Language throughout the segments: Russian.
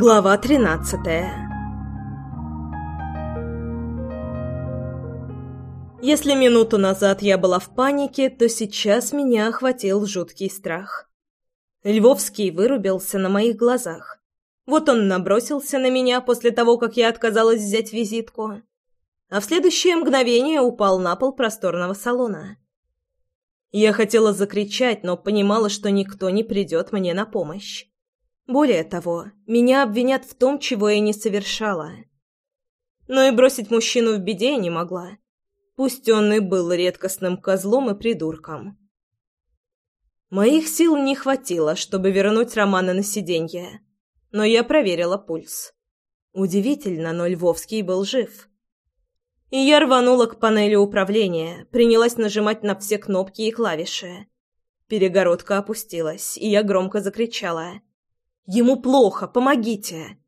Глава тринадцатая Если минуту назад я была в панике, то сейчас меня охватил жуткий страх. Львовский вырубился на моих глазах. Вот он набросился на меня после того, как я отказалась взять визитку, а в следующее мгновение упал на пол просторного салона. Я хотела закричать, но понимала, что никто не придет мне на помощь. Более того, меня обвинят в том, чего я не совершала. Но и бросить мужчину в беде я не могла. Пусть он и был редкостным козлом и придурком. Моих сил не хватило, чтобы вернуть Романа на сиденье, но я проверила пульс. Удивительно, но Львовский был жив. И я рванула к панели управления, принялась нажимать на все кнопки и клавиши. Перегородка опустилась, и я громко закричала — Ему плохо, помогите!»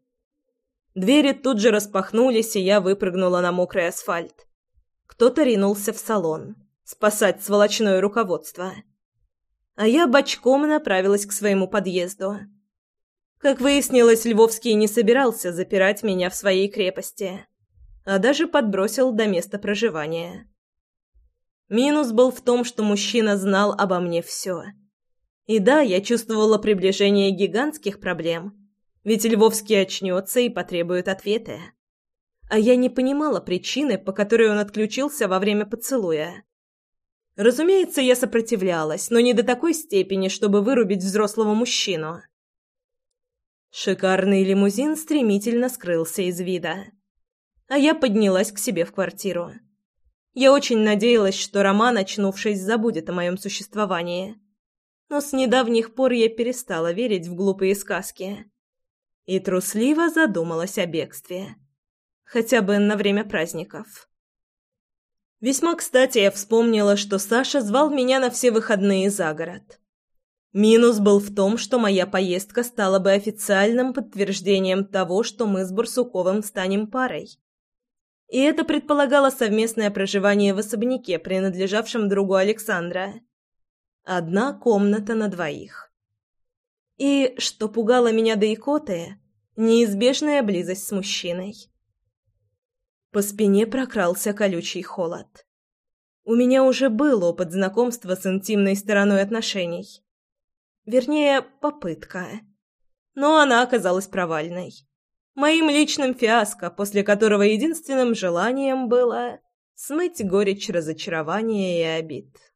Двери тут же распахнулись, и я выпрыгнула на мокрый асфальт. Кто-то ринулся в салон, спасать сволочное руководство. А я бочком направилась к своему подъезду. Как выяснилось, Львовский не собирался запирать меня в своей крепости, а даже подбросил до места проживания. Минус был в том, что мужчина знал обо мне все — и да, я чувствовала приближение гигантских проблем, ведь Львовский очнется и потребует ответы. А я не понимала причины, по которой он отключился во время поцелуя. Разумеется, я сопротивлялась, но не до такой степени, чтобы вырубить взрослого мужчину. Шикарный лимузин стремительно скрылся из вида. А я поднялась к себе в квартиру. Я очень надеялась, что Роман, очнувшись, забудет о моем существовании но с недавних пор я перестала верить в глупые сказки и трусливо задумалась о бегстве. Хотя бы на время праздников. Весьма кстати я вспомнила, что Саша звал меня на все выходные за город. Минус был в том, что моя поездка стала бы официальным подтверждением того, что мы с Барсуковым станем парой. И это предполагало совместное проживание в особняке, принадлежавшем другу Александра – Одна комната на двоих. И, что пугало меня до икоты, неизбежная близость с мужчиной. По спине прокрался колючий холод. У меня уже был опыт знакомства с интимной стороной отношений. Вернее, попытка. Но она оказалась провальной. Моим личным фиаско, после которого единственным желанием было смыть горечь разочарования и обид.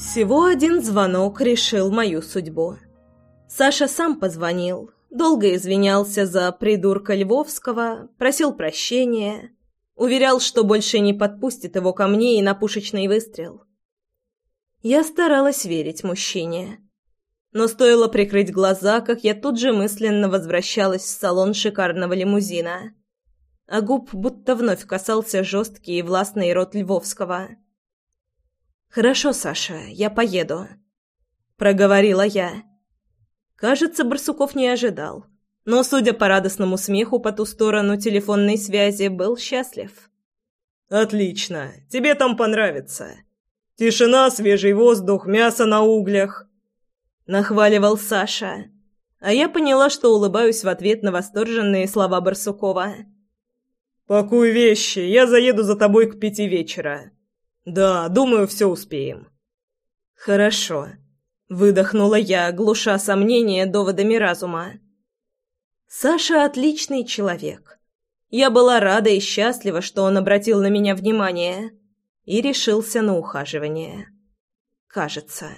Всего один звонок решил мою судьбу. Саша сам позвонил, долго извинялся за придурка Львовского, просил прощения, уверял, что больше не подпустит его ко мне и на пушечный выстрел. Я старалась верить мужчине. Но стоило прикрыть глаза, как я тут же мысленно возвращалась в салон шикарного лимузина. А губ будто вновь касался жесткий и властный рот Львовского – «Хорошо, Саша, я поеду», — проговорила я. Кажется, Барсуков не ожидал, но, судя по радостному смеху по ту сторону телефонной связи, был счастлив. «Отлично, тебе там понравится. Тишина, свежий воздух, мясо на углях», — нахваливал Саша. А я поняла, что улыбаюсь в ответ на восторженные слова Барсукова. «Пакуй вещи, я заеду за тобой к пяти вечера». «Да, думаю, все успеем». «Хорошо», — выдохнула я, глуша сомнения доводами разума. «Саша отличный человек. Я была рада и счастлива, что он обратил на меня внимание и решился на ухаживание. Кажется».